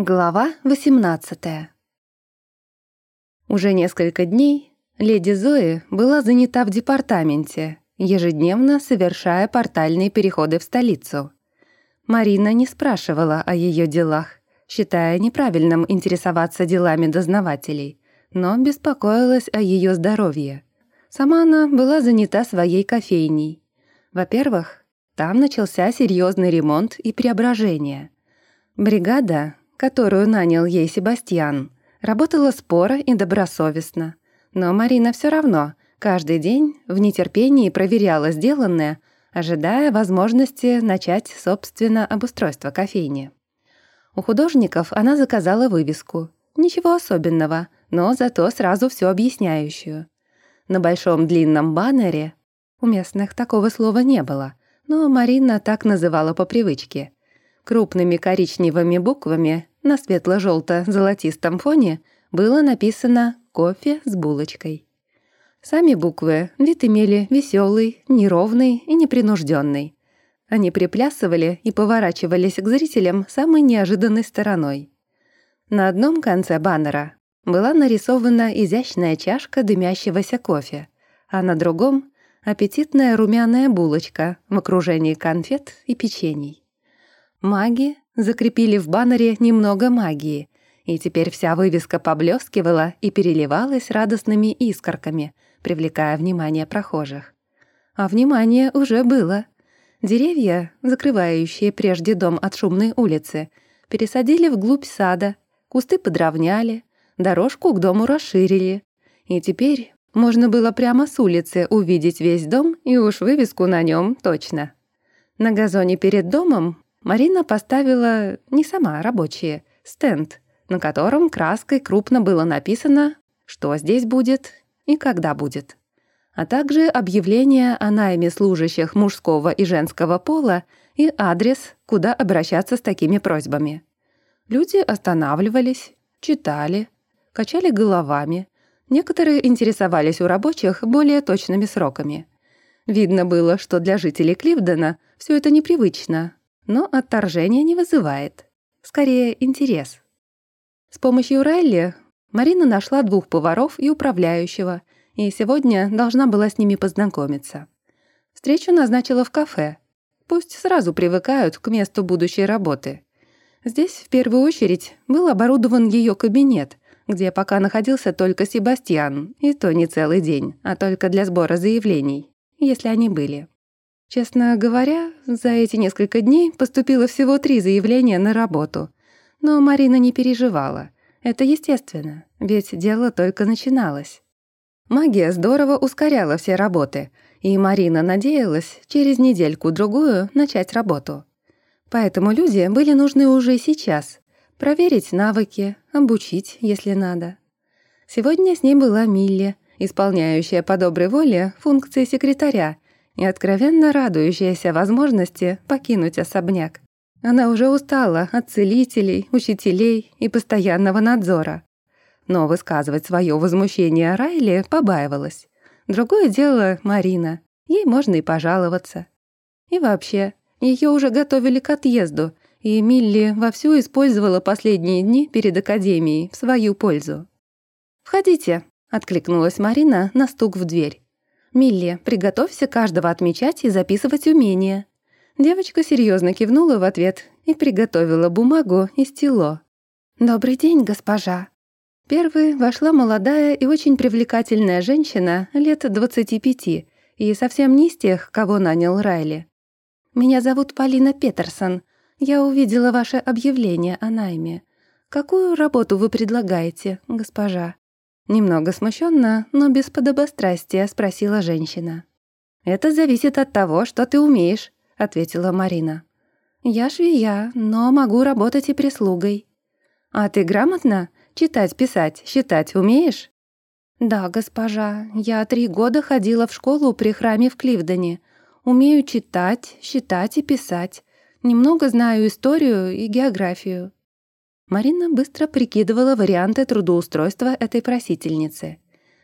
Глава 18 Уже несколько дней леди Зои была занята в департаменте, ежедневно совершая портальные переходы в столицу. Марина не спрашивала о ее делах, считая неправильным интересоваться делами дознавателей, но беспокоилась о ее здоровье. Сама она была занята своей кофейней. Во-первых, там начался серьезный ремонт и преображение. Бригада, которую нанял ей Себастьян, работала споро и добросовестно. Но Марина все равно каждый день в нетерпении проверяла сделанное, ожидая возможности начать, собственно, обустройство кофейни. У художников она заказала вывеску. Ничего особенного, но зато сразу все объясняющую. На большом длинном баннере у местных такого слова не было, но Марина так называла по привычке. Крупными коричневыми буквами на светло-желто-золотистом фоне было написано «Кофе с булочкой». Сами буквы вид имели веселый, неровный и непринужденный. Они приплясывали и поворачивались к зрителям самой неожиданной стороной. На одном конце баннера была нарисована изящная чашка дымящегося кофе, а на другом — аппетитная румяная булочка в окружении конфет и печений. Маги закрепили в баннере немного магии, и теперь вся вывеска поблескивала и переливалась радостными искорками, привлекая внимание прохожих. А внимание уже было. Деревья, закрывающие прежде дом от шумной улицы, пересадили вглубь сада, кусты подровняли, дорожку к дому расширили. И теперь можно было прямо с улицы увидеть весь дом и уж вывеску на нем точно. На газоне перед домом Марина поставила не сама рабочие, стенд, на котором краской крупно было написано, что здесь будет и когда будет. А также объявление о найме служащих мужского и женского пола и адрес, куда обращаться с такими просьбами. Люди останавливались, читали, качали головами. Некоторые интересовались у рабочих более точными сроками. Видно было, что для жителей Кливдена все это непривычно, но отторжение не вызывает. Скорее, интерес. С помощью Райли Марина нашла двух поваров и управляющего, и сегодня должна была с ними познакомиться. Встречу назначила в кафе. Пусть сразу привыкают к месту будущей работы. Здесь, в первую очередь, был оборудован ее кабинет, где пока находился только Себастьян, и то не целый день, а только для сбора заявлений, если они были. Честно говоря, за эти несколько дней поступило всего три заявления на работу. Но Марина не переживала. Это естественно, ведь дело только начиналось. Магия здорово ускоряла все работы, и Марина надеялась через недельку-другую начать работу. Поэтому люди были нужны уже сейчас. Проверить навыки, обучить, если надо. Сегодня с ней была Милли, исполняющая по доброй воле функции секретаря и откровенно радующаяся возможности покинуть особняк. Она уже устала от целителей, учителей и постоянного надзора. Но высказывать свое возмущение Райли побаивалась. Другое дело Марина. Ей можно и пожаловаться. И вообще, ее уже готовили к отъезду, и Милли вовсю использовала последние дни перед академией в свою пользу. «Входите», — откликнулась Марина на стук в дверь. «Милли, приготовься каждого отмечать и записывать умения». Девочка серьезно кивнула в ответ и приготовила бумагу и стело. «Добрый день, госпожа». Первой вошла молодая и очень привлекательная женщина лет 25 и совсем не из тех, кого нанял Райли. «Меня зовут Полина Петерсон. Я увидела ваше объявление о найме. Какую работу вы предлагаете, госпожа?» Немного смущенно, но без подобострастия спросила женщина. «Это зависит от того, что ты умеешь», — ответила Марина. «Я швея, но могу работать и прислугой». «А ты грамотно? Читать, писать, считать умеешь?» «Да, госпожа, я три года ходила в школу при храме в Кливдоне. Умею читать, считать и писать. Немного знаю историю и географию». Марина быстро прикидывала варианты трудоустройства этой просительницы.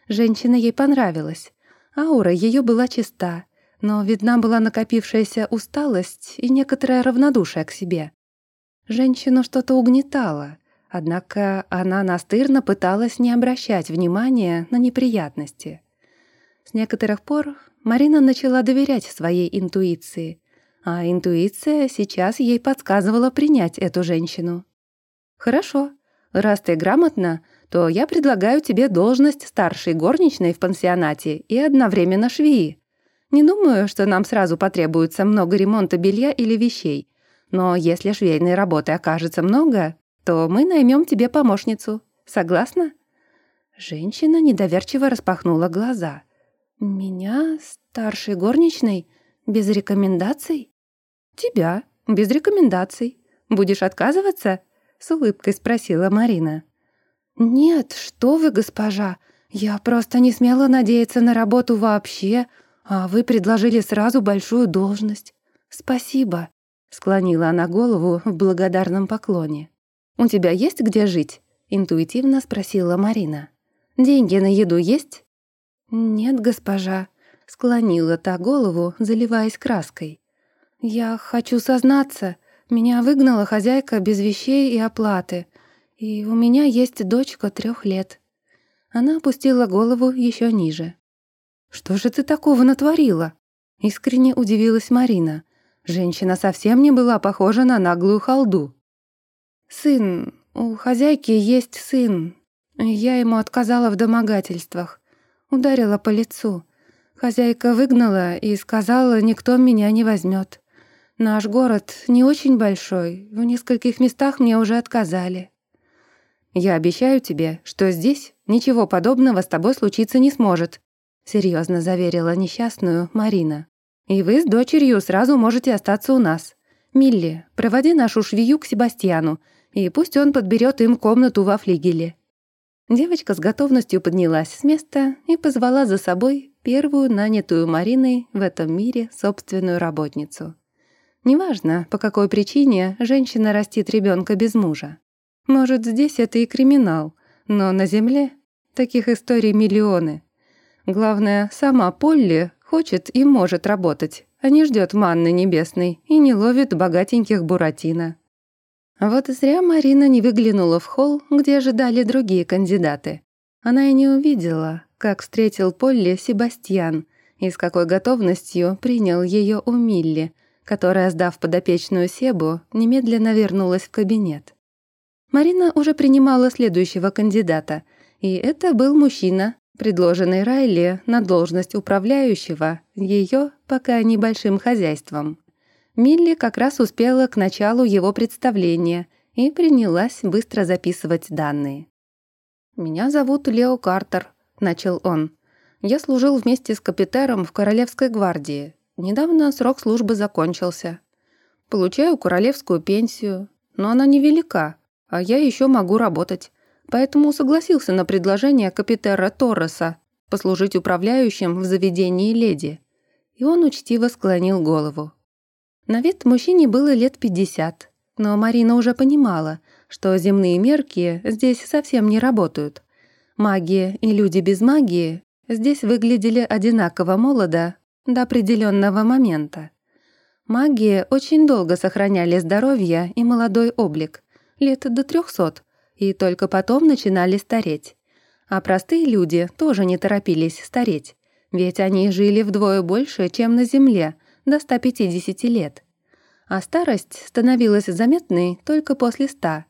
Женщина ей понравилась. Аура ее была чиста, но видна была накопившаяся усталость и некоторое равнодушие к себе. Женщину что-то угнетало, Однако она настырно пыталась не обращать внимания на неприятности. С некоторых пор Марина начала доверять своей интуиции, а интуиция сейчас ей подсказывала принять эту женщину. «Хорошо, раз ты грамотна, то я предлагаю тебе должность старшей горничной в пансионате и одновременно швеи. Не думаю, что нам сразу потребуется много ремонта белья или вещей, но если швейной работы окажется много, то мы наймем тебе помощницу. Согласна?» Женщина недоверчиво распахнула глаза. «Меня, старшей горничной, без рекомендаций?» «Тебя, без рекомендаций. Будешь отказываться?» — с улыбкой спросила Марина. «Нет, что вы, госпожа. Я просто не смела надеяться на работу вообще, а вы предложили сразу большую должность. Спасибо», — склонила она голову в благодарном поклоне. «У тебя есть где жить?» — интуитивно спросила Марина. «Деньги на еду есть?» «Нет, госпожа», — склонила та голову, заливаясь краской. «Я хочу сознаться. Меня выгнала хозяйка без вещей и оплаты. И у меня есть дочка трех лет». Она опустила голову еще ниже. «Что же ты такого натворила?» Искренне удивилась Марина. Женщина совсем не была похожа на наглую халду. «Сын, у хозяйки есть сын. Я ему отказала в домогательствах. Ударила по лицу. Хозяйка выгнала и сказала, никто меня не возьмет. Наш город не очень большой, в нескольких местах мне уже отказали. Я обещаю тебе, что здесь ничего подобного с тобой случиться не сможет», серьезно заверила несчастную Марина. «И вы с дочерью сразу можете остаться у нас. Милли, проводи нашу швею к Себастьяну и пусть он подберет им комнату во флигеле». Девочка с готовностью поднялась с места и позвала за собой первую нанятую Мариной в этом мире собственную работницу. Неважно, по какой причине женщина растит ребенка без мужа. Может, здесь это и криминал, но на Земле таких историй миллионы. Главное, сама Полли хочет и может работать, а не ждет манны небесной и не ловит богатеньких буратино. Вот зря Марина не выглянула в холл, где ожидали другие кандидаты. Она и не увидела, как встретил Полли Себастьян и с какой готовностью принял ее у Милли, которая, сдав подопечную Себу, немедленно вернулась в кабинет. Марина уже принимала следующего кандидата, и это был мужчина, предложенный Райли на должность управляющего ее пока небольшим хозяйством. Милли как раз успела к началу его представления и принялась быстро записывать данные. «Меня зовут Лео Картер», — начал он. «Я служил вместе с капитером в Королевской гвардии. Недавно срок службы закончился. Получаю королевскую пенсию, но она невелика, а я еще могу работать. Поэтому согласился на предложение капитера Торреса послужить управляющим в заведении леди. И он учтиво склонил голову. На вид мужчине было лет пятьдесят, но Марина уже понимала, что земные мерки здесь совсем не работают. Магия и люди без магии здесь выглядели одинаково молодо до определенного момента. Магии очень долго сохраняли здоровье и молодой облик, лет до трехсот, и только потом начинали стареть. А простые люди тоже не торопились стареть, ведь они жили вдвое больше, чем на Земле, до 150 лет. А старость становилась заметной только после 100.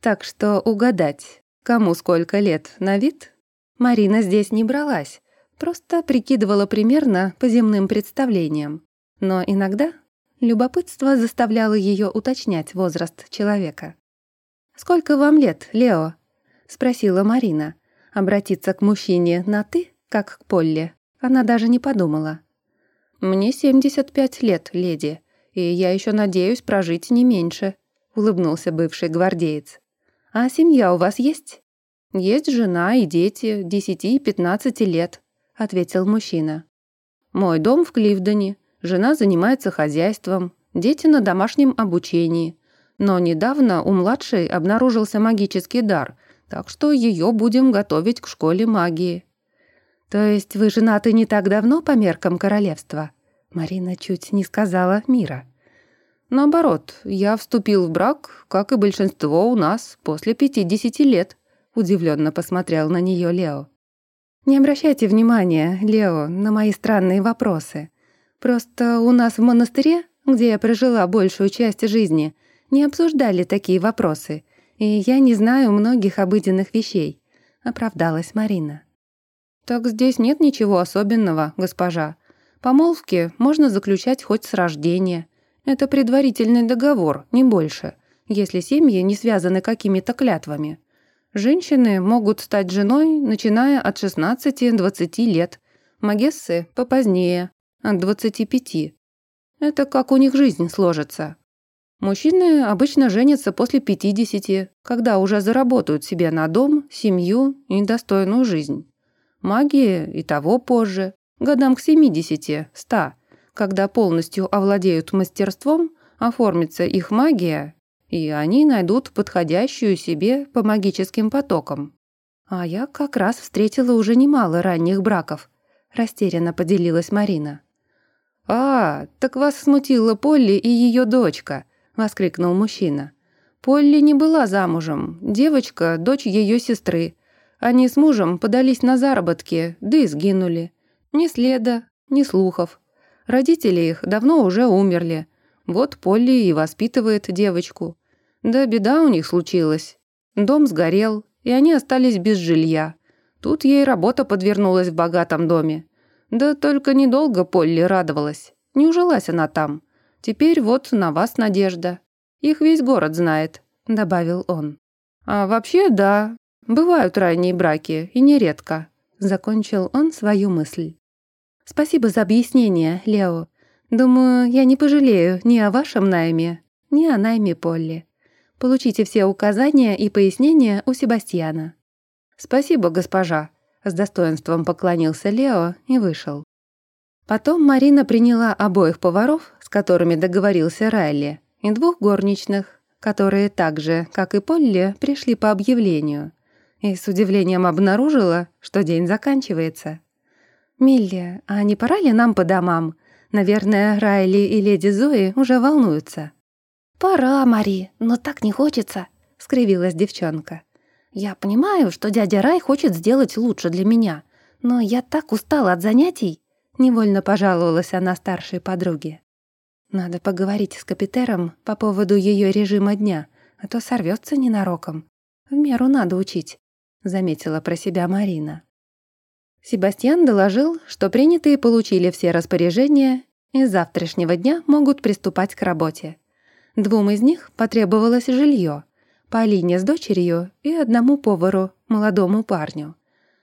Так что угадать, кому сколько лет на вид, Марина здесь не бралась, просто прикидывала примерно по земным представлениям. Но иногда любопытство заставляло ее уточнять возраст человека. «Сколько вам лет, Лео?» — спросила Марина. Обратиться к мужчине на «ты», как к Полле, она даже не подумала. «Мне 75 лет, леди, и я еще надеюсь прожить не меньше», — улыбнулся бывший гвардеец. «А семья у вас есть?» «Есть жена и дети, 10 и 15 лет», — ответил мужчина. «Мой дом в Кливдоне, жена занимается хозяйством, дети на домашнем обучении. Но недавно у младшей обнаружился магический дар, так что ее будем готовить к школе магии». «То есть вы женаты не так давно по меркам королевства?» Марина чуть не сказала мира. Наоборот, я вступил в брак, как и большинство у нас, после 50 лет», — удивленно посмотрел на нее Лео. «Не обращайте внимания, Лео, на мои странные вопросы. Просто у нас в монастыре, где я прожила большую часть жизни, не обсуждали такие вопросы, и я не знаю многих обыденных вещей», — оправдалась Марина. «Так здесь нет ничего особенного, госпожа. Помолвки можно заключать хоть с рождения. Это предварительный договор, не больше, если семьи не связаны какими-то клятвами. Женщины могут стать женой, начиная от 16-20 лет, магессы – попозднее, от 25. Это как у них жизнь сложится. Мужчины обычно женятся после 50, когда уже заработают себе на дом, семью и достойную жизнь. Магии и того позже, годам к 70, 100 когда полностью овладеют мастерством, оформится их магия, и они найдут подходящую себе по магическим потокам. А я как раз встретила уже немало ранних браков, растерянно поделилась Марина. «А, так вас смутила Полли и ее дочка», — воскликнул мужчина. «Полли не была замужем, девочка — дочь ее сестры. Они с мужем подались на заработки, да и сгинули. Ни следа, ни слухов. Родители их давно уже умерли. Вот Полли и воспитывает девочку. Да беда у них случилась. Дом сгорел, и они остались без жилья. Тут ей работа подвернулась в богатом доме. Да только недолго Полли радовалась. Не ужилась она там. Теперь вот на вас надежда. Их весь город знает», — добавил он. «А вообще, да, бывают ранние браки, и нередко», — закончил он свою мысль. «Спасибо за объяснение, Лео. Думаю, я не пожалею ни о вашем найме, ни о найме Полли. Получите все указания и пояснения у Себастьяна». «Спасибо, госпожа», — с достоинством поклонился Лео и вышел. Потом Марина приняла обоих поваров, с которыми договорился Райли, и двух горничных, которые так же, как и Полли, пришли по объявлению, и с удивлением обнаружила, что день заканчивается. «Милли, а не пора ли нам по домам? Наверное, Райли и леди Зои уже волнуются». «Пора, Мари, но так не хочется», — скривилась девчонка. «Я понимаю, что дядя Рай хочет сделать лучше для меня, но я так устала от занятий», — невольно пожаловалась она старшей подруге. «Надо поговорить с капитером по поводу ее режима дня, а то сорвется ненароком. В меру надо учить», — заметила про себя Марина. Себастьян доложил, что принятые получили все распоряжения и с завтрашнего дня могут приступать к работе. Двум из них потребовалось жилье, Полине с дочерью и одному повару, молодому парню.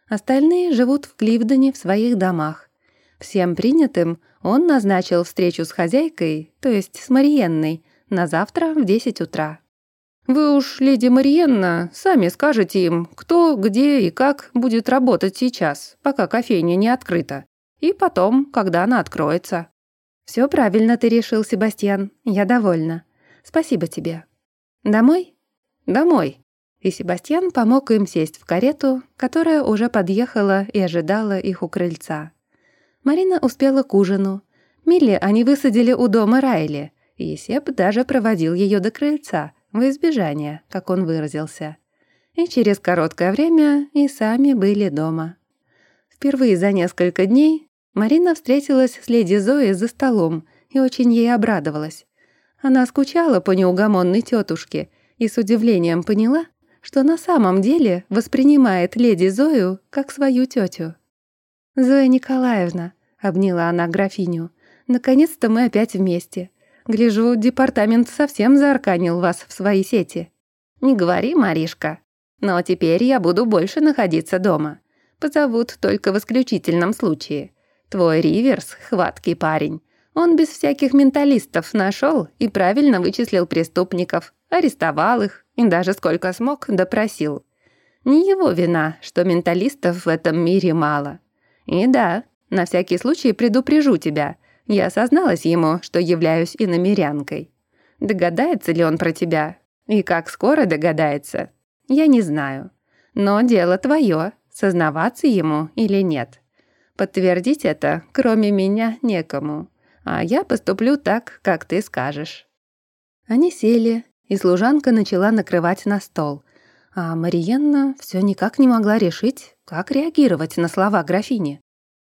Остальные живут в Кливдоне в своих домах. Всем принятым он назначил встречу с хозяйкой, то есть с Мариенной, на завтра в 10 утра. Вы уж, леди Мариенна, сами скажете им, кто, где и как будет работать сейчас, пока кофейня не открыта. И потом, когда она откроется. Все правильно ты решил, Себастьян. Я довольна. Спасибо тебе. Домой? Домой. И Себастьян помог им сесть в карету, которая уже подъехала и ожидала их у крыльца. Марина успела к ужину. Милли они высадили у дома Райли, и Себ даже проводил ее до крыльца — в избежание, как он выразился. И через короткое время и сами были дома. Впервые за несколько дней Марина встретилась с леди Зоей за столом и очень ей обрадовалась. Она скучала по неугомонной тетушке и с удивлением поняла, что на самом деле воспринимает леди Зою как свою тетю. «Зоя Николаевна», — обняла она графиню, — «наконец-то мы опять вместе. Гляжу, департамент совсем заарканил вас в свои сети. Не говори, Маришка. Но теперь я буду больше находиться дома. Позовут только в исключительном случае. Твой Риверс — хваткий парень. Он без всяких менталистов нашел и правильно вычислил преступников, арестовал их и даже сколько смог допросил. Не его вина, что менталистов в этом мире мало. И да, на всякий случай предупрежу тебя — я созналась ему, что являюсь иномерянкой. Догадается ли он про тебя? И как скоро догадается? Я не знаю. Но дело твое, сознаваться ему или нет. Подтвердить это, кроме меня, некому. А я поступлю так, как ты скажешь. Они сели, и служанка начала накрывать на стол, а Мариенна все никак не могла решить, как реагировать на слова графини.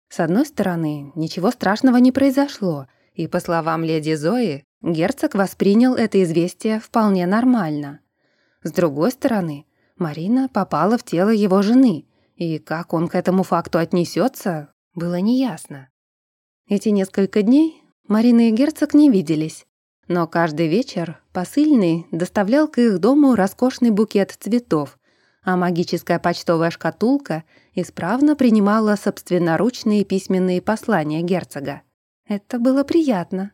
С одной стороны, ничего страшного не произошло, и, по словам леди Зои, герцог воспринял это известие вполне нормально. С другой стороны, Марина попала в тело его жены, и как он к этому факту отнесется, было неясно. Эти несколько дней Марина и герцог не виделись, но каждый вечер посыльный доставлял к их дому роскошный букет цветов, а магическая почтовая шкатулка исправно принимала собственноручные письменные послания герцога. Это было приятно.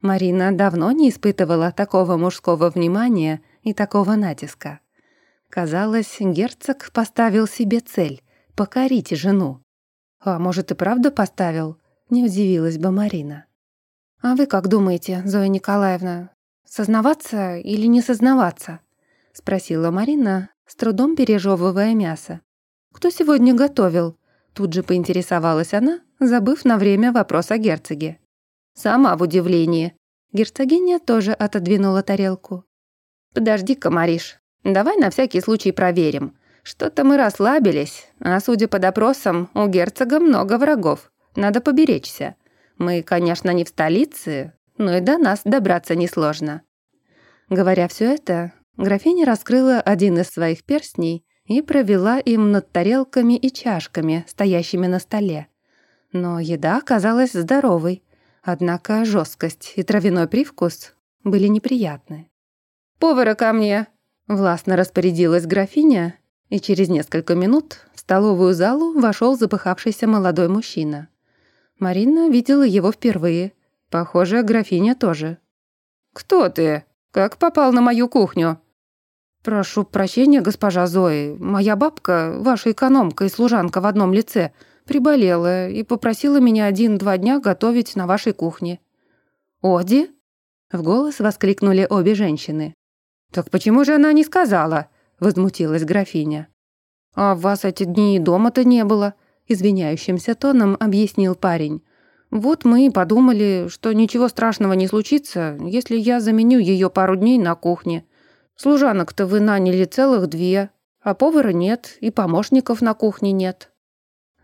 Марина давно не испытывала такого мужского внимания и такого натиска. Казалось, герцог поставил себе цель — покорить жену. А может, и правда поставил? Не удивилась бы Марина. «А вы как думаете, Зоя Николаевна, сознаваться или не сознаваться?» — спросила Марина, с трудом пережевывая мясо. «Кто сегодня готовил?» Тут же поинтересовалась она, забыв на время вопрос о герцоге. «Сама в удивлении». Герцогиня тоже отодвинула тарелку. «Подожди-ка, Мариш, давай на всякий случай проверим. Что-то мы расслабились, а судя по допросам, у герцога много врагов. Надо поберечься. Мы, конечно, не в столице, но и до нас добраться несложно». Говоря все это, графиня раскрыла один из своих перстней и провела им над тарелками и чашками, стоящими на столе. Но еда оказалась здоровой, однако жесткость и травяной привкус были неприятны. «Повара ко мне!» — властно распорядилась графиня, и через несколько минут в столовую залу вошел запыхавшийся молодой мужчина. Марина видела его впервые. Похоже, графиня тоже. «Кто ты? Как попал на мою кухню?» «Прошу прощения, госпожа Зои. Моя бабка, ваша экономка и служанка в одном лице, приболела и попросила меня один-два дня готовить на вашей кухне». «Оди?» — в голос воскликнули обе женщины. «Так почему же она не сказала?» — возмутилась графиня. «А вас эти дни и дома-то не было извиняющимся тоном объяснил парень. «Вот мы и подумали, что ничего страшного не случится, если я заменю ее пару дней на кухне. Служанок-то вы наняли целых две, а повара нет, и помощников на кухне нет».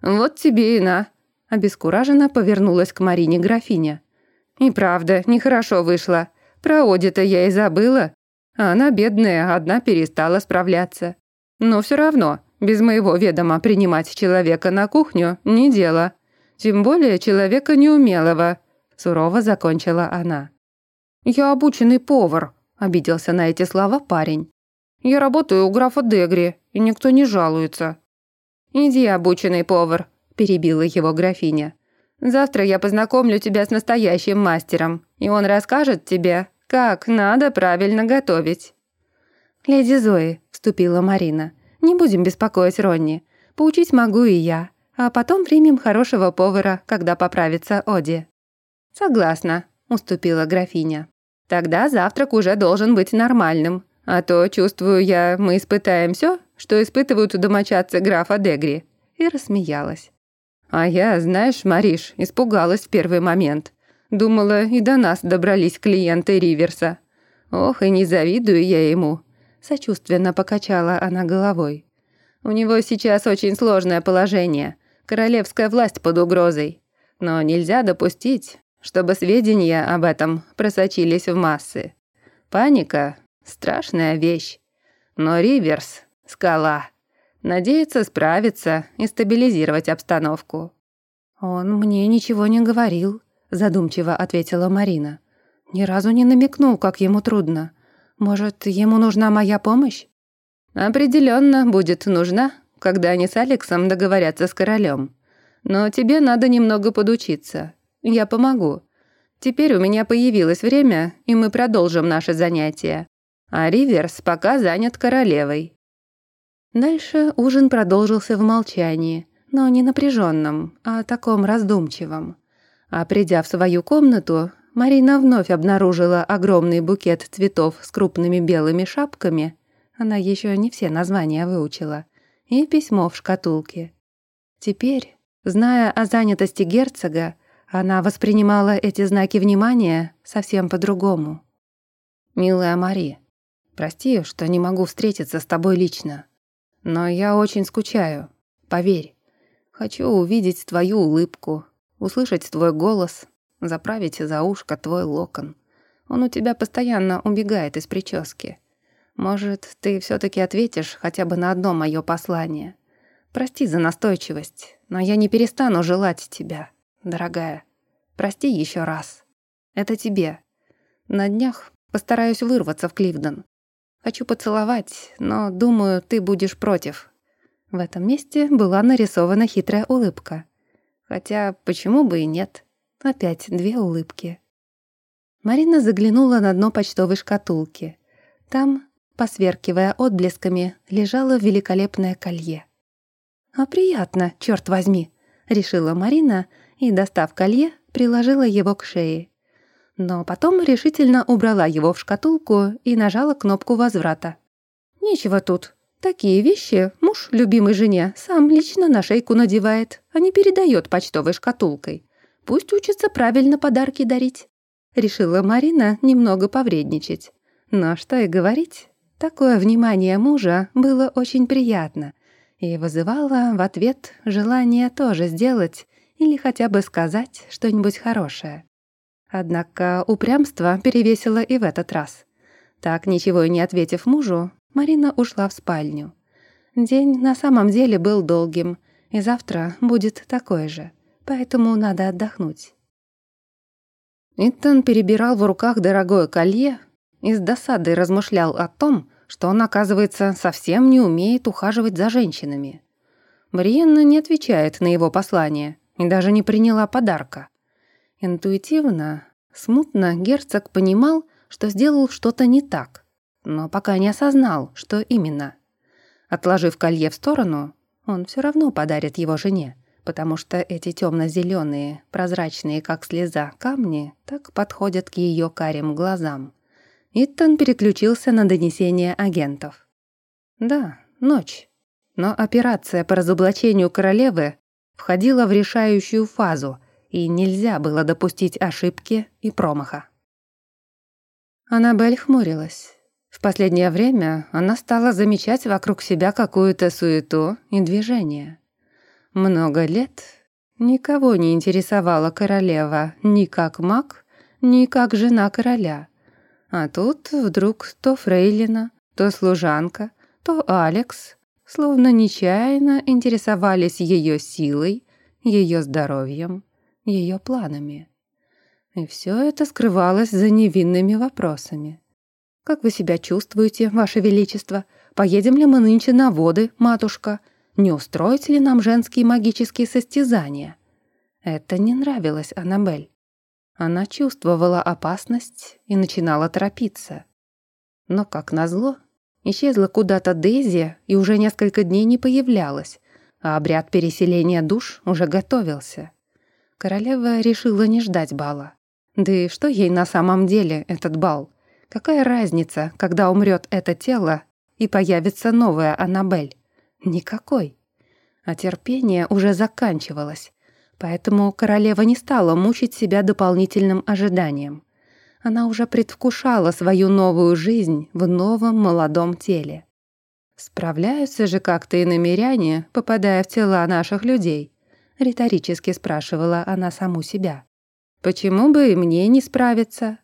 «Вот тебе и на», — обескураженно повернулась к Марине графиня. «И правда, нехорошо вышло. Про Оди-то я и забыла. А она, бедная, одна перестала справляться. Но все равно, без моего ведома принимать человека на кухню – не дело. Тем более человека неумелого», – сурово закончила она. «Я обученный повар», – обиделся на эти слова парень. «Я работаю у графа Дегри, и никто не жалуется». «Иди, обученный повар», – перебила его графиня. «Завтра я познакомлю тебя с настоящим мастером, и он расскажет тебе, как надо правильно готовить». «Леди Зои», – вступила Марина, – не будем беспокоить Ронни. Поучить могу и я. А потом примем хорошего повара, когда поправится Оди». «Согласна», — уступила графиня. «Тогда завтрак уже должен быть нормальным. А то, чувствую я, мы испытаем все, что испытывают домочадцы графа Дегри». И рассмеялась. «А я, знаешь, Мариш, испугалась в первый момент. Думала, и до нас добрались клиенты Риверса. Ох, и не завидую я ему. Сочувственно покачала она головой. «У него сейчас очень сложное положение. Королевская власть под угрозой. Но нельзя допустить, чтобы сведения об этом просочились в массы. Паника — страшная вещь. Но Риверс — скала. Надеется справиться и стабилизировать обстановку». «Он мне ничего не говорил», — задумчиво ответила Марина. «Ни разу не намекнул, как ему трудно. Может, ему нужна моя помощь? Определенно будет нужна, когда они с Алексом договорятся с королем. Но тебе надо немного подучиться. Я помогу. Теперь у меня появилось время, и мы продолжим наше занятие. А Риверс пока занят королевой. Дальше ужин продолжился в молчании, но не напряженном, а таком раздумчивом. А придя в свою комнату, Марина вновь обнаружила огромный букет цветов с крупными белыми шапками, она еще не все названия выучила, и письмо в шкатулке. Теперь, зная о занятости герцога, она воспринимала эти знаки внимания совсем по-другому. «Милая Мари, прости, что не могу встретиться с тобой лично, но я очень скучаю, поверь. Хочу увидеть твою улыбку, услышать твой голос, заправить за ушко твой локон. Он у тебя постоянно убегает из прически. Может, ты все таки ответишь хотя бы на одно мое послание. Прости за настойчивость, но я не перестану желать тебя, дорогая. Прости еще раз. Это тебе. На днях постараюсь вырваться в Кливден. Хочу поцеловать, но думаю, ты будешь против». В этом месте была нарисована хитрая улыбка. Хотя почему бы и нет? Опять две улыбки. Марина заглянула на дно почтовой шкатулки. Там, посверкивая отблесками, лежало великолепное колье. «А приятно, черт возьми!» — решила Марина и, достав колье, приложила его к шее. Но потом решительно убрала его в шкатулку и нажала кнопку возврата. «Нечего тут. Такие вещи муж любимой жене сам лично на шейку надевает, а не передает почтовой шкатулкой. Пусть учится правильно подарки дарить». Решила Марина немного повредничать. Но что и говорить, такое внимание мужа было очень приятно и вызывало в ответ желание тоже сделать или хотя бы сказать что-нибудь хорошее. Однако упрямство перевесило и в этот раз. Так, ничего и не ответив мужу, Марина ушла в спальню. День на самом деле был долгим, и завтра будет такой же, поэтому надо отдохнуть. Итан перебирал в руках дорогое колье и с досадой размышлял о том, что он, оказывается, совсем не умеет ухаживать за женщинами. Бриенна не отвечает на его послание и даже не приняла подарка. Интуитивно, смутно герцог понимал, что сделал что-то не так, но пока не осознал, что именно. Отложив колье в сторону, он все равно подарит его жене, потому что эти темно-зеленые, прозрачные, как слеза, камни так подходят к ее карим глазам. Иттон переключился на донесение агентов. Да, ночь. Но операция по разоблачению королевы входила в решающую фазу, и нельзя было допустить ошибки и промаха. Аннабель хмурилась. В последнее время она стала замечать вокруг себя какую-то суету и движение. Много лет никого не интересовала королева ни как маг, ни как жена короля. А тут вдруг то фрейлина, то служанка, то Алекс словно нечаянно интересовались ее силой, ее здоровьем, ее планами. И все это скрывалось за невинными вопросами. «Как вы себя чувствуете, Ваше Величество? Поедем ли мы нынче на воды, матушка? Не устроить ли нам женские магические состязания?» Это не нравилось Аннабель. Она чувствовала опасность и начинала торопиться. Но, как назло, Исчезла куда-то Дейзи и уже несколько дней не появлялась, а обряд переселения душ уже готовился. Королева решила не ждать бала. Да и что ей на самом деле этот бал? Какая разница, когда умрет это тело и появится новая Аннабель? Никакой. А терпение уже заканчивалось, поэтому королева не стала мучить себя дополнительным ожиданием она уже предвкушала свою новую жизнь в новом молодом теле. «Справляются же как-то и намеряне, попадая в тела наших людей?» — риторически спрашивала она саму себя. «Почему бы и мне не справиться?»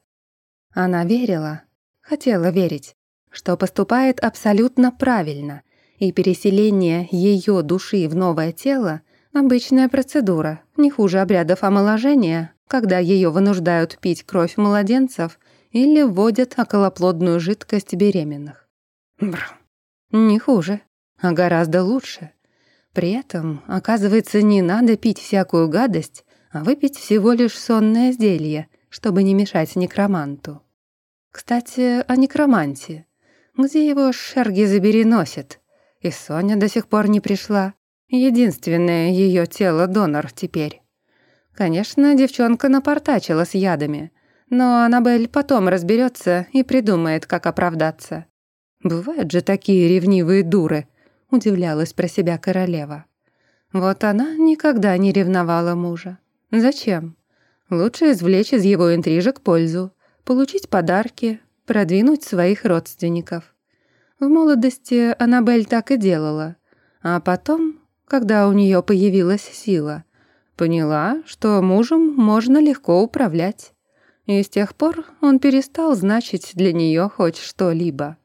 Она верила, хотела верить, что поступает абсолютно правильно, и переселение ее души в новое тело — обычная процедура, не хуже обрядов омоложения, когда ее вынуждают пить кровь младенцев или вводят околоплодную жидкость беременных. Бррр. Не хуже, а гораздо лучше. При этом, оказывается, не надо пить всякую гадость, а выпить всего лишь сонное зелье, чтобы не мешать некроманту. Кстати, о некроманте. Где его шерги забери носит? И Соня до сих пор не пришла. Единственное ее тело-донор теперь. Конечно, девчонка напортачила с ядами, но Аннабель потом разберется и придумает, как оправдаться. «Бывают же такие ревнивые дуры», — удивлялась про себя королева. Вот она никогда не ревновала мужа. Зачем? Лучше извлечь из его интрижек пользу, получить подарки, продвинуть своих родственников. В молодости Аннабель так и делала, а потом, когда у нее появилась сила, поняла, что мужем можно легко управлять. И с тех пор он перестал значить для нее хоть что-либо.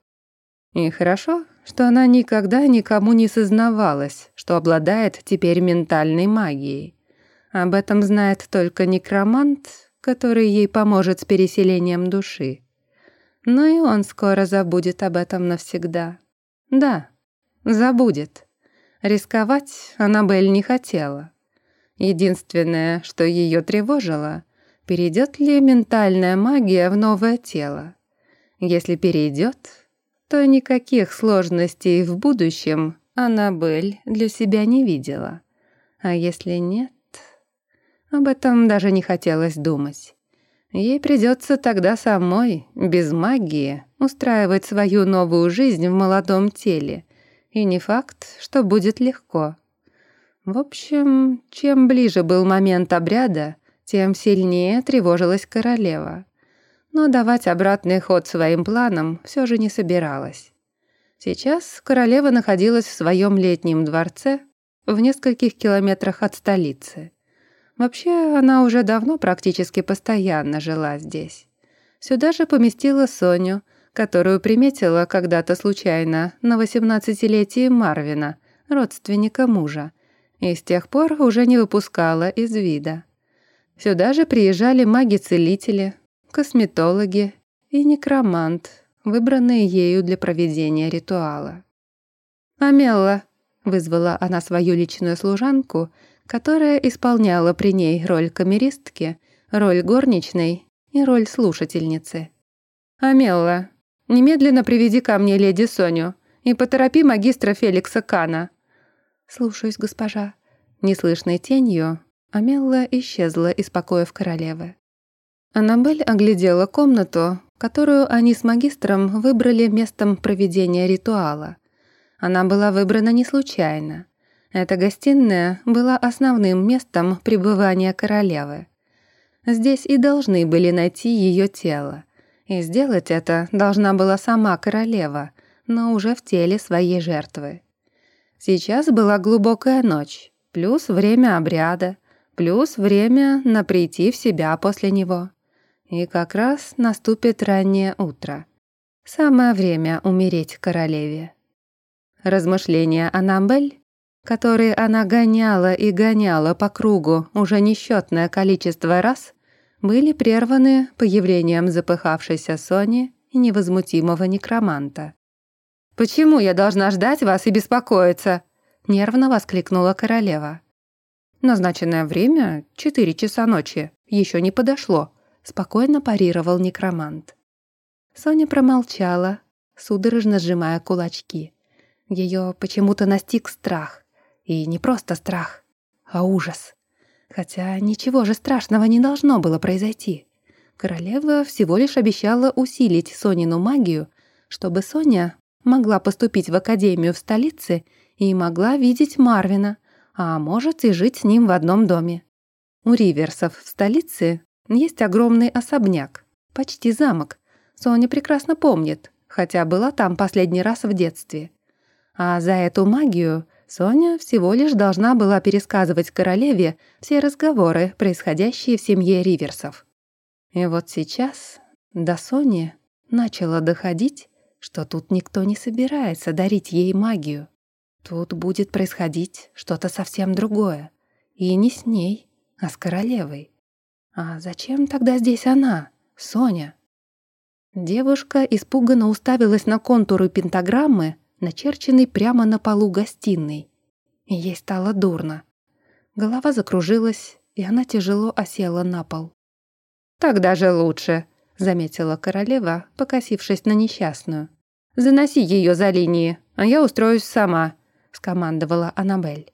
И хорошо, что она никогда никому не сознавалась, что обладает теперь ментальной магией. Об этом знает только некромант, который ей поможет с переселением души. Но и он скоро забудет об этом навсегда. Да, забудет. Рисковать Аннабель не хотела. Единственное, что ее тревожило, перейдет ли ментальная магия в новое тело. Если перейдет, то никаких сложностей в будущем Аннабель для себя не видела. А если нет, об этом даже не хотелось думать. Ей придется тогда самой, без магии, устраивать свою новую жизнь в молодом теле. И не факт, что будет легко. В общем, чем ближе был момент обряда, тем сильнее тревожилась королева. Но давать обратный ход своим планам все же не собиралась. Сейчас королева находилась в своем летнем дворце в нескольких километрах от столицы. Вообще, она уже давно практически постоянно жила здесь. Сюда же поместила Соню, которую приметила когда-то случайно на 18-летии Марвина, родственника мужа, и с тех пор уже не выпускала из вида. Сюда же приезжали маги-целители, косметологи и некромант, выбранные ею для проведения ритуала. «Амелла», — вызвала она свою личную служанку — которая исполняла при ней роль камеристки, роль горничной и роль слушательницы. «Амелла, немедленно приведи ко мне леди Соню и поторопи магистра Феликса Кана». «Слушаюсь, госпожа». Неслышной тенью Амелла исчезла из покоев королевы. Аннабель оглядела комнату, которую они с магистром выбрали местом проведения ритуала. Она была выбрана не случайно. Эта гостиная была основным местом пребывания королевы. Здесь и должны были найти ее тело. И сделать это должна была сама королева, но уже в теле своей жертвы. Сейчас была глубокая ночь, плюс время обряда, плюс время на прийти в себя после него. И как раз наступит раннее утро. Самое время умереть королеве. Размышления Аннабель которые она гоняла и гоняла по кругу уже несчетное количество раз, были прерваны появлением запыхавшейся Сони и невозмутимого некроманта. «Почему я должна ждать вас и беспокоиться?» — нервно воскликнула королева. «Назначенное время — четыре часа ночи, еще не подошло», — спокойно парировал некромант. Соня промолчала, судорожно сжимая кулачки. Ее почему-то настиг страх. И не просто страх, а ужас. Хотя ничего же страшного не должно было произойти. Королева всего лишь обещала усилить Сонину магию, чтобы Соня могла поступить в академию в столице и могла видеть Марвина, а может и жить с ним в одном доме. У Риверсов в столице есть огромный особняк, почти замок. Соня прекрасно помнит, хотя была там последний раз в детстве. А за эту магию Соня всего лишь должна была пересказывать королеве все разговоры, происходящие в семье Риверсов. И вот сейчас до Сони начало доходить, что тут никто не собирается дарить ей магию. Тут будет происходить что-то совсем другое. И не с ней, а с королевой. А зачем тогда здесь она, Соня? Девушка испуганно уставилась на контуры пентаграммы, начерченный прямо на полу гостиной. И ей стало дурно. Голова закружилась, и она тяжело осела на пол. «Так даже лучше», — заметила королева, покосившись на несчастную. «Заноси ее за линии, а я устроюсь сама», — скомандовала Аннабель.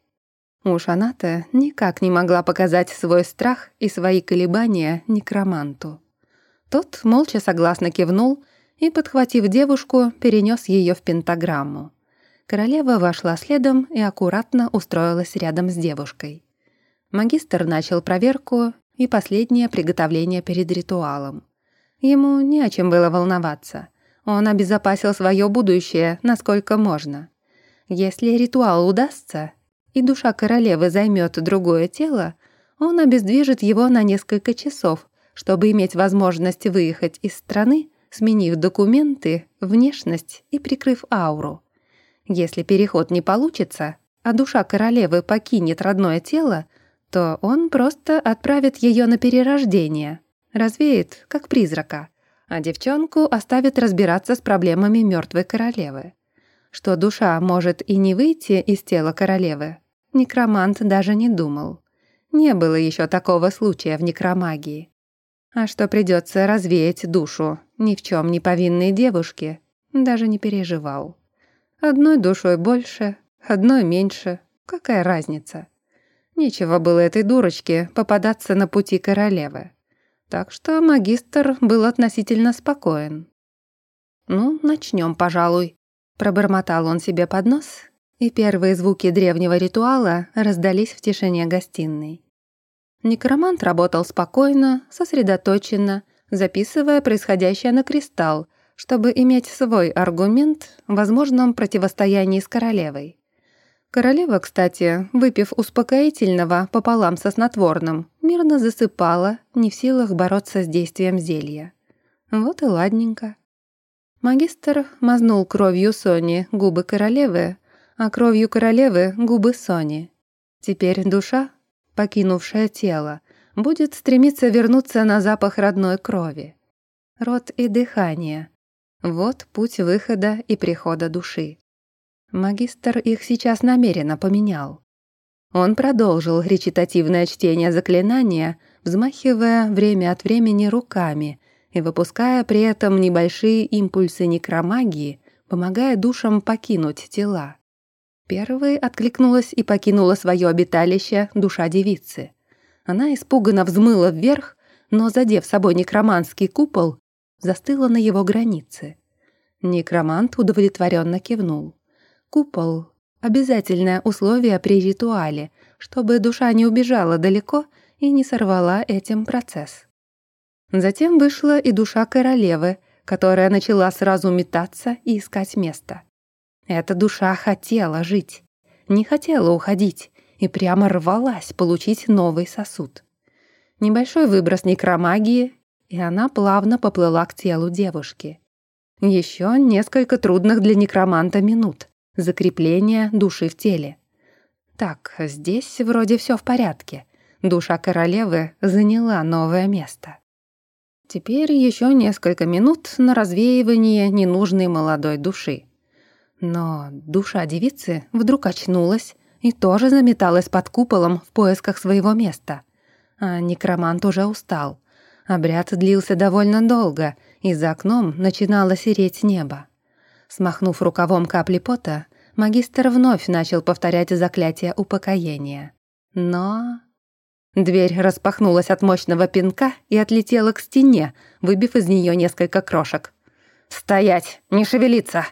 Уж она-то никак не могла показать свой страх и свои колебания некроманту. Тот молча согласно кивнул и, подхватив девушку, перенес ее в пентаграмму. Королева вошла следом и аккуратно устроилась рядом с девушкой. Магистр начал проверку и последнее приготовление перед ритуалом. Ему не о чем было волноваться. Он обезопасил свое будущее, насколько можно. Если ритуал удастся, и душа королевы займет другое тело, он обездвижит его на несколько часов, чтобы иметь возможность выехать из страны, сменив документы, внешность и прикрыв ауру. Если переход не получится, а душа королевы покинет родное тело, то он просто отправит ее на перерождение, развеет, как призрака, а девчонку оставит разбираться с проблемами мертвой королевы. Что душа может и не выйти из тела королевы, некромант даже не думал. Не было еще такого случая в некромагии. А что придется развеять душу ни в чем не повинной девушке, даже не переживал. Одной душой больше, одной меньше, какая разница? Нечего было этой дурочке попадаться на пути королевы. Так что магистр был относительно спокоен. «Ну, начнем, пожалуй», — пробормотал он себе под нос, и первые звуки древнего ритуала раздались в тишине гостиной. Некромант работал спокойно, сосредоточенно, записывая происходящее на кристалл, чтобы иметь свой аргумент в возможном противостоянии с королевой. Королева, кстати, выпив успокоительного пополам со снотворным, мирно засыпала, не в силах бороться с действием зелья. Вот и ладненько. Магистр мазнул кровью Сони губы королевы, а кровью королевы губы Сони. Теперь душа, покинувшая тело, будет стремиться вернуться на запах родной крови. Рот и дыхание. Вот путь выхода и прихода души. Магистр их сейчас намеренно поменял. Он продолжил речитативное чтение заклинания, взмахивая время от времени руками и выпуская при этом небольшие импульсы некромагии, помогая душам покинуть тела. Первой откликнулась и покинула свое обиталище душа девицы. Она испуганно взмыла вверх, но, задев собой некроманский купол, застыла на его границе. Некромант удовлетворенно кивнул. Купол — обязательное условие при ритуале, чтобы душа не убежала далеко и не сорвала этим процесс. Затем вышла и душа королевы, которая начала сразу метаться и искать место. Эта душа хотела жить, не хотела уходить и прямо рвалась получить новый сосуд. Небольшой выброс некромагии, и она плавно поплыла к телу девушки. Еще несколько трудных для некроманта минут, закрепление души в теле. Так, здесь вроде все в порядке. Душа королевы заняла новое место. Теперь еще несколько минут на развеивание ненужной молодой души. Но душа девицы вдруг очнулась и тоже заметалась под куполом в поисках своего места. А некромант уже устал. Обряд длился довольно долго, и за окном начинало сереть небо. Смахнув рукавом капли пота, магистр вновь начал повторять заклятие упокоения. Но... Дверь распахнулась от мощного пинка и отлетела к стене, выбив из нее несколько крошек. «Стоять! Не шевелиться!»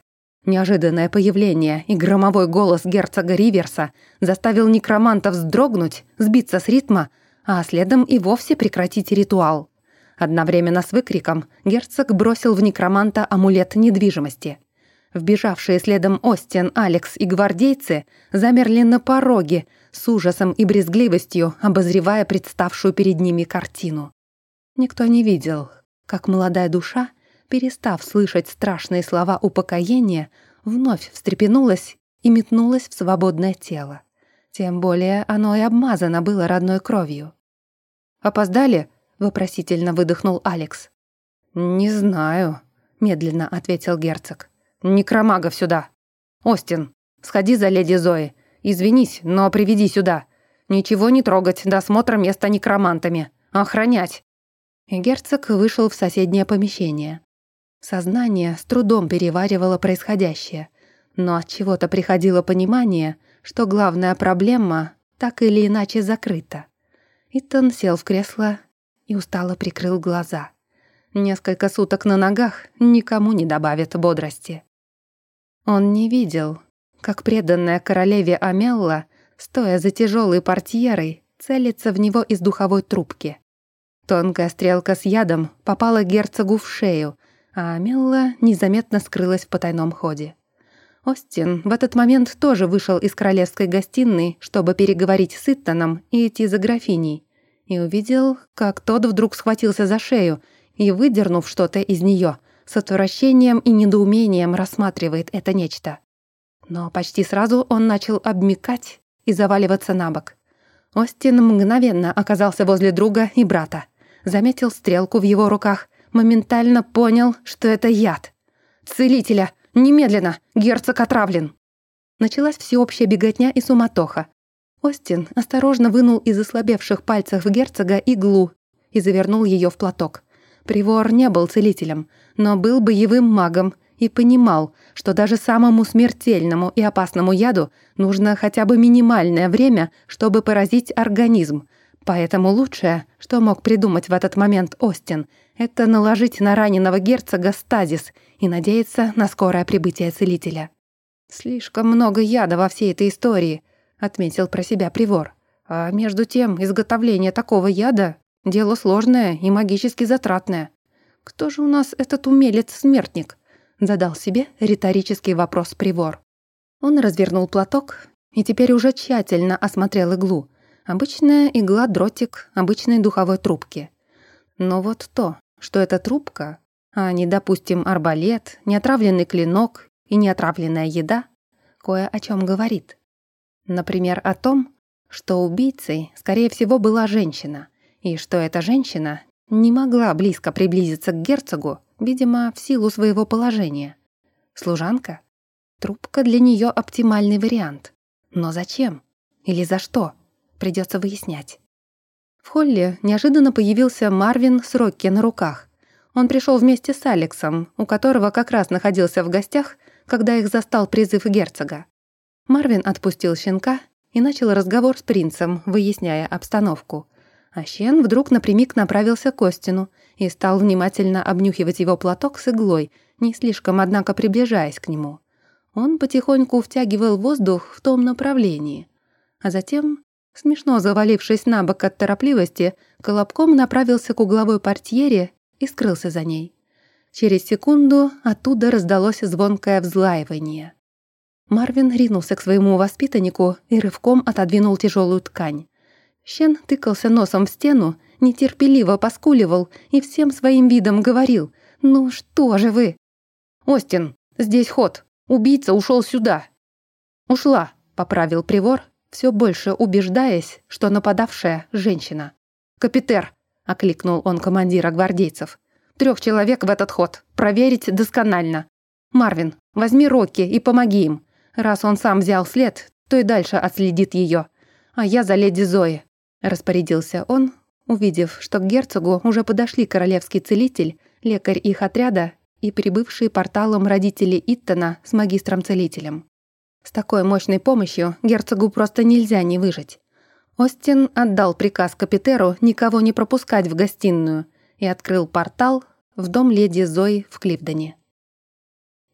Неожиданное появление и громовой голос герцога Риверса заставил некроманта вздрогнуть, сбиться с ритма, а следом и вовсе прекратить ритуал. Одновременно с выкриком герцог бросил в некроманта амулет недвижимости. Вбежавшие следом Остин, Алекс и гвардейцы замерли на пороге, с ужасом и брезгливостью обозревая представшую перед ними картину. Никто не видел, как молодая душа, перестав слышать страшные слова упокоения, вновь встрепенулась и метнулась в свободное тело. Тем более оно и обмазано было родной кровью. «Опоздали?» — вопросительно выдохнул Алекс. «Не знаю», — медленно ответил герцог. «Некромагов сюда! Остин, сходи за леди Зои. Извинись, но приведи сюда. Ничего не трогать до осмотра места некромантами. Охранять!» Герцог вышел в соседнее помещение. Сознание с трудом переваривало происходящее, но от чего-то приходило понимание, что главная проблема так или иначе закрыта. Итан сел в кресло и устало прикрыл глаза. Несколько суток на ногах никому не добавят бодрости. Он не видел, как преданная королеве Амелла, стоя за тяжелой портьерой, целится в него из духовой трубки. Тонкая стрелка с ядом попала герцогу в шею, а Мелла незаметно скрылась в потайном ходе. Остин в этот момент тоже вышел из королевской гостиной, чтобы переговорить с Иттоном и идти за графиней, и увидел, как тот вдруг схватился за шею и, выдернув что-то из нее, с отвращением и недоумением рассматривает это нечто. Но почти сразу он начал обмикать и заваливаться на бок. Остин мгновенно оказался возле друга и брата. Заметил стрелку в его руках, моментально понял, что это яд. «Целителя! Немедленно! Герцог отравлен!» Началась всеобщая беготня и суматоха. Остин осторожно вынул из ослабевших пальцев герцога иглу и завернул ее в платок. Привор не был целителем, но был боевым магом и понимал, что даже самому смертельному и опасному яду нужно хотя бы минимальное время, чтобы поразить организм. Поэтому лучшее, что мог придумать в этот момент Остин, это наложить на раненого герцога стазис и надеяться на скорое прибытие целителя. «Слишком много яда во всей этой истории», — отметил про себя Привор. «А между тем, изготовление такого яда — дело сложное и магически затратное. Кто же у нас этот умелец-смертник?» Задал себе риторический вопрос Привор. Он развернул платок и теперь уже тщательно осмотрел иглу. Обычная игла-дротик обычной духовой трубки. Но вот то, что эта трубка, а не, допустим, арбалет, неотравленный клинок и неотравленная еда, кое о чем говорит. Например, о том, что убийцей, скорее всего, была женщина, и что эта женщина не могла близко приблизиться к герцогу, видимо, в силу своего положения. Служанка? Трубка для нее оптимальный вариант. Но зачем? Или за что? Придется выяснять. В холле неожиданно появился Марвин с Рокки на руках. Он пришел вместе с Алексом, у которого как раз находился в гостях, когда их застал призыв герцога. Марвин отпустил щенка и начал разговор с принцем, выясняя обстановку. А Щен вдруг напрямик направился к Костину и стал внимательно обнюхивать его платок с иглой, не слишком, однако, приближаясь к нему. Он потихоньку втягивал воздух в том направлении. А затем, смешно завалившись на бок от торопливости, колобком направился к угловой портьере и скрылся за ней. Через секунду оттуда раздалось звонкое взлаивание. Марвин ринулся к своему воспитаннику и рывком отодвинул тяжелую ткань. Щен тыкался носом в стену, нетерпеливо поскуливал и всем своим видом говорил «Ну что же вы?» «Остин, здесь ход. Убийца ушел сюда». «Ушла», — поправил Привор, все больше убеждаясь, что нападавшая — женщина. «Капитер», — окликнул он командира гвардейцев. «Трех человек в этот ход. Проверить досконально. Марвин, возьми Рокки и помоги им. Раз он сам взял след, то и дальше отследит ее. А я за леди Зои распорядился он, увидев, что к герцогу уже подошли королевский целитель, лекарь их отряда и прибывшие порталом родители Иттона с магистром-целителем. С такой мощной помощью герцогу просто нельзя не выжить. Остин отдал приказ капитеру никого не пропускать в гостиную и открыл портал в дом леди Зои в Кливдоне.